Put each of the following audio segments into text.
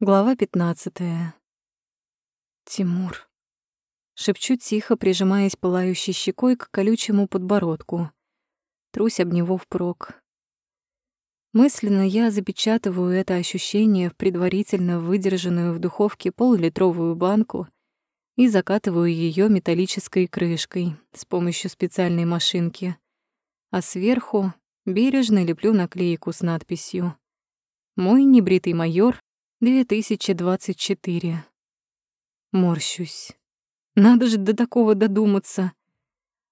Глава пятнадцатая. Тимур. Шепчу тихо, прижимаясь пылающей щекой к колючему подбородку. Трусь об него впрок. Мысленно я запечатываю это ощущение в предварительно выдержанную в духовке полулитровую банку и закатываю ее металлической крышкой с помощью специальной машинки. А сверху бережно леплю наклейку с надписью «Мой небритый майор 2024. Морщусь. Надо же до такого додуматься.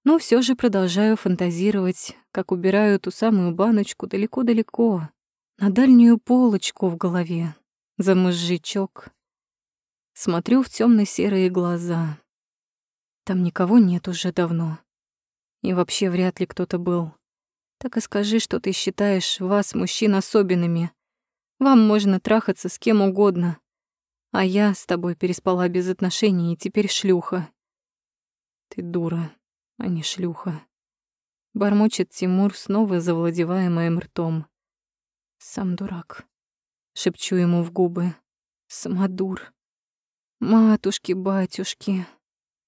Но все же продолжаю фантазировать, как убираю ту самую баночку далеко-далеко, на дальнюю полочку в голове, за мозжечок. Смотрю в темно серые глаза. Там никого нет уже давно. И вообще вряд ли кто-то был. Так и скажи, что ты считаешь вас, мужчин, особенными — вам можно трахаться с кем угодно. А я с тобой переспала без отношений и теперь шлюха. Ты дура, а не шлюха. Бормочет Тимур, снова завладевая моим ртом. Сам дурак. Шепчу ему в губы. Самодур. Матушки-батюшки.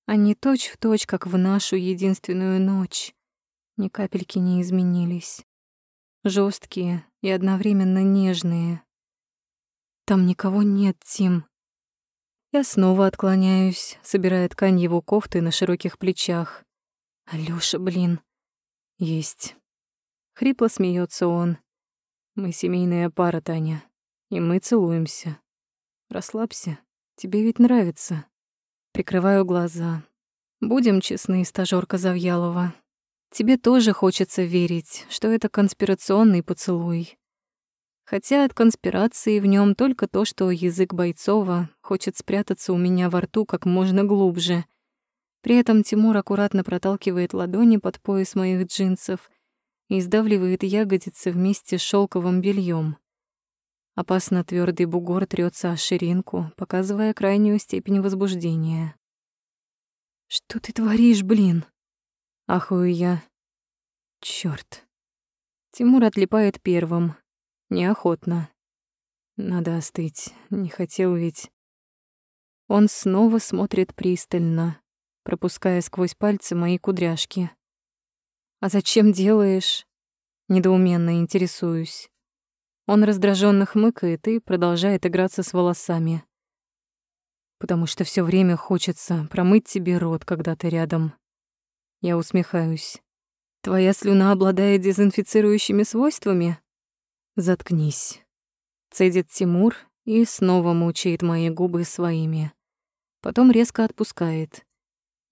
Они точь-в-точь, точь, как в нашу единственную ночь. Ни капельки не изменились жесткие и одновременно нежные. Там никого нет, Тим. Я снова отклоняюсь, собирая ткань его кофты на широких плечах. Алёша, блин. Есть. Хрипло смеется он. Мы семейная пара, Таня, и мы целуемся. Расслабься, тебе ведь нравится. Прикрываю глаза. Будем честны, стажёрка Завьялова. Тебе тоже хочется верить, что это конспирационный поцелуй. Хотя от конспирации в нем только то, что язык Бойцова хочет спрятаться у меня во рту как можно глубже. При этом Тимур аккуратно проталкивает ладони под пояс моих джинсов и сдавливает ягодицы вместе с шелковым бельем. Опасно твердый бугор трется о ширинку, показывая крайнюю степень возбуждения. «Что ты творишь, блин?» Ахую я. Чёрт. Тимур отлипает первым. Неохотно. Надо остыть. Не хотел ведь. Он снова смотрит пристально, пропуская сквозь пальцы мои кудряшки. «А зачем делаешь?» Недоуменно интересуюсь. Он раздраженно хмыкает и продолжает играться с волосами. «Потому что все время хочется промыть тебе рот, когда ты рядом». Я усмехаюсь. Твоя слюна обладает дезинфицирующими свойствами? Заткнись. Цедит Тимур и снова мучает мои губы своими. Потом резко отпускает.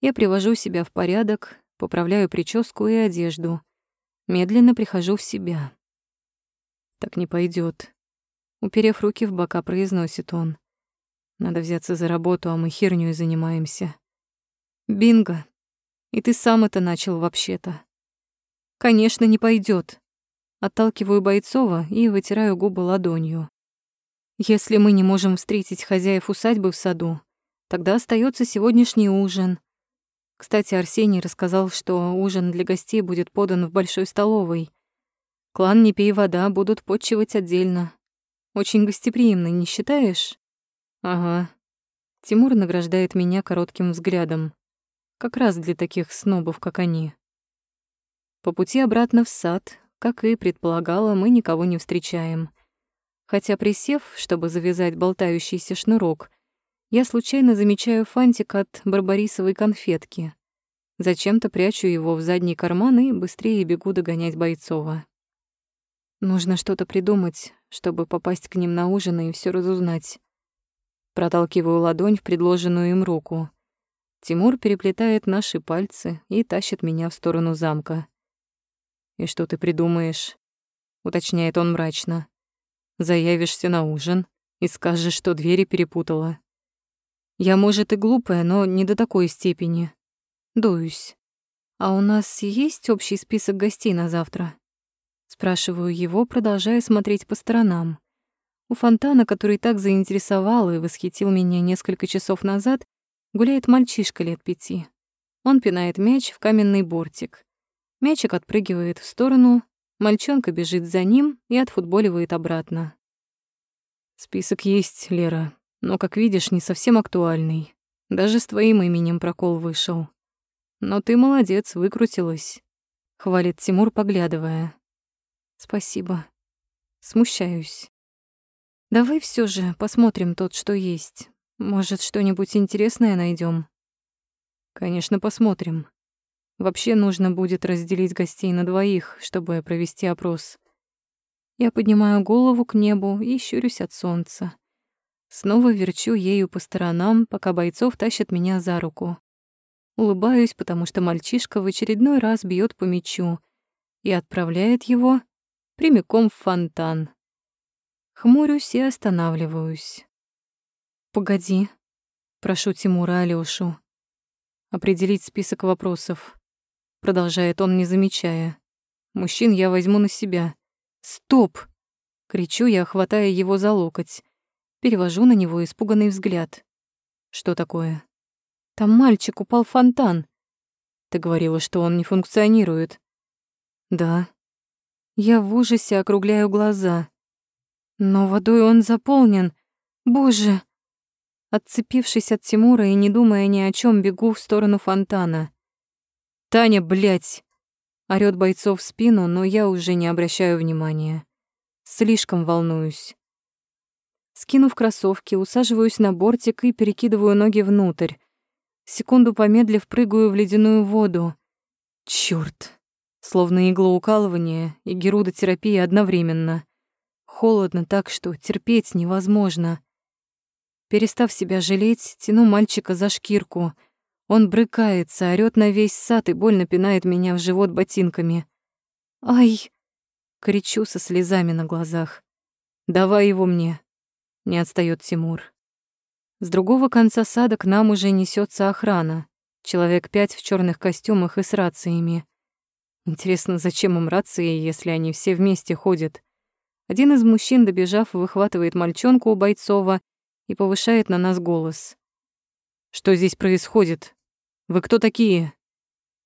Я привожу себя в порядок, поправляю прическу и одежду. Медленно прихожу в себя. Так не пойдет. Уперев руки в бока, произносит он. Надо взяться за работу, а мы хернёй занимаемся. Бинго. И ты сам это начал вообще-то. Конечно, не пойдет. Отталкиваю Бойцова и вытираю губы ладонью. Если мы не можем встретить хозяев усадьбы в саду, тогда остается сегодняшний ужин. Кстати, Арсений рассказал, что ужин для гостей будет подан в большой столовой. Клан «Не пей вода» будут подчивать отдельно. Очень гостеприимно, не считаешь? Ага. Тимур награждает меня коротким взглядом. Как раз для таких снобов, как они. По пути обратно в сад, как и предполагала, мы никого не встречаем. Хотя, присев, чтобы завязать болтающийся шнурок, я случайно замечаю фантик от барбарисовой конфетки. Зачем-то прячу его в задний карман и быстрее бегу догонять Бойцова. Нужно что-то придумать, чтобы попасть к ним на ужин и все разузнать. Проталкиваю ладонь в предложенную им руку. Тимур переплетает наши пальцы и тащит меня в сторону замка. «И что ты придумаешь?» — уточняет он мрачно. «Заявишься на ужин и скажешь, что двери перепутала». «Я, может, и глупая, но не до такой степени. Дуюсь. А у нас есть общий список гостей на завтра?» Спрашиваю его, продолжая смотреть по сторонам. У фонтана, который так заинтересовал и восхитил меня несколько часов назад, Гуляет мальчишка лет пяти. Он пинает мяч в каменный бортик. Мячик отпрыгивает в сторону, мальчонка бежит за ним и отфутболивает обратно. Список есть, Лера, но, как видишь, не совсем актуальный. Даже с твоим именем прокол вышел. Но ты молодец, выкрутилась. Хвалит Тимур, поглядывая. Спасибо. Смущаюсь. Давай все же посмотрим тот, что есть. Может, что-нибудь интересное найдем. Конечно, посмотрим. Вообще нужно будет разделить гостей на двоих, чтобы провести опрос. Я поднимаю голову к небу и щурюсь от солнца. Снова верчу ею по сторонам, пока бойцов тащат меня за руку. Улыбаюсь, потому что мальчишка в очередной раз бьет по мячу и отправляет его прямиком в фонтан. Хмурюсь и останавливаюсь. «Погоди», — прошу Тимура Алёшу. «Определить список вопросов», — продолжает он, не замечая. «Мужчин я возьму на себя». «Стоп!» — кричу я, хватая его за локоть. Перевожу на него испуганный взгляд. «Что такое?» «Там мальчик упал в фонтан». «Ты говорила, что он не функционирует». «Да». Я в ужасе округляю глаза. «Но водой он заполнен. Боже!» Отцепившись от Тимура и не думая ни о чем, бегу в сторону фонтана. «Таня, блядь!» Орёт бойцов в спину, но я уже не обращаю внимания. Слишком волнуюсь. Скинув кроссовки, усаживаюсь на бортик и перекидываю ноги внутрь. Секунду помедлив, прыгаю в ледяную воду. Чёрт! Словно иглоукалывание и герудотерапия одновременно. Холодно так, что терпеть невозможно. Перестав себя жалеть, тяну мальчика за шкирку. Он брыкается, орёт на весь сад и больно пинает меня в живот ботинками. «Ай!» — кричу со слезами на глазах. «Давай его мне!» не отстаёт Тимур. С другого конца сада к нам уже несётся охрана. Человек пять в чёрных костюмах и с рациями. Интересно, зачем им рации, если они все вместе ходят? Один из мужчин, добежав, выхватывает мальчонку у Бойцова и повышает на нас голос. «Что здесь происходит? Вы кто такие?»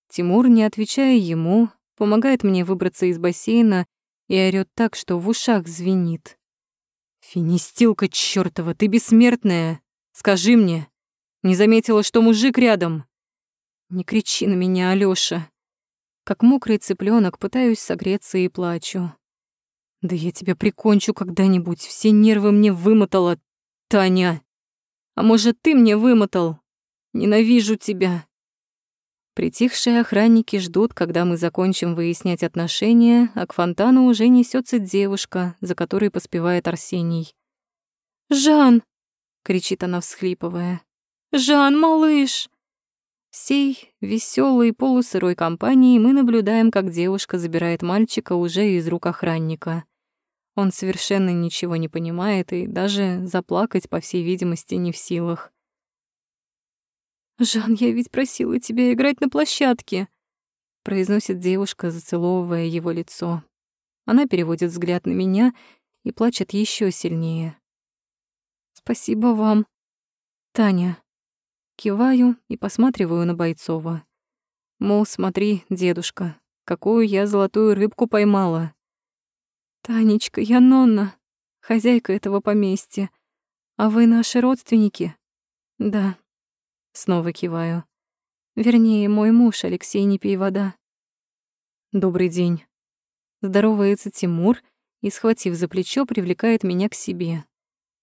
Тимур, не отвечая ему, помогает мне выбраться из бассейна и орёт так, что в ушах звенит. «Финистилка чёртова, ты бессмертная! Скажи мне, не заметила, что мужик рядом?» «Не кричи на меня, Алёша!» Как мокрый цыплёнок пытаюсь согреться и плачу. «Да я тебя прикончу когда-нибудь, все нервы мне вымотала, Таня! А может, ты мне вымотал? Ненавижу тебя!» Притихшие охранники ждут, когда мы закончим выяснять отношения, а к фонтану уже несется девушка, за которой поспевает Арсений. «Жан!» — кричит она, всхлипывая. «Жан, малыш!» Всей веселой полусырой компанией мы наблюдаем, как девушка забирает мальчика уже из рук охранника. Он совершенно ничего не понимает и даже заплакать, по всей видимости, не в силах. «Жан, я ведь просила тебя играть на площадке», — произносит девушка, зацеловывая его лицо. Она переводит взгляд на меня и плачет еще сильнее. «Спасибо вам, Таня». Киваю и посматриваю на Бойцова. Мол, смотри, дедушка, какую я золотую рыбку поймала. «Танечка, я Нонна, хозяйка этого поместья. А вы наши родственники?» «Да, Снова киваю. Вернее, мой муж Алексей не пей вода. Добрый день. Здоровается Тимур и, схватив за плечо, привлекает меня к себе.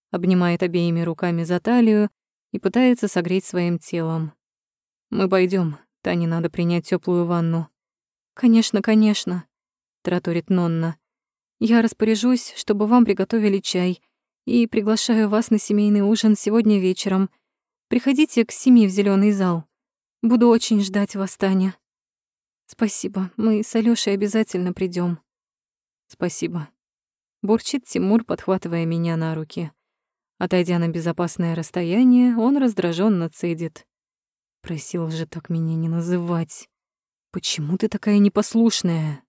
Обнимает обеими руками за талию и пытается согреть своим телом. Мы пойдем. Тане надо принять теплую ванну. Конечно, конечно, тараторит Нонна. Я распоряжусь, чтобы вам приготовили чай, и приглашаю вас на семейный ужин сегодня вечером Приходите к семи в зеленый зал. Буду очень ждать вас, Таня. Спасибо, мы с Алёшей обязательно придем. Спасибо. Бурчит Тимур, подхватывая меня на руки. Отойдя на безопасное расстояние, он раздраженно цедит. Просил же так меня не называть. Почему ты такая непослушная?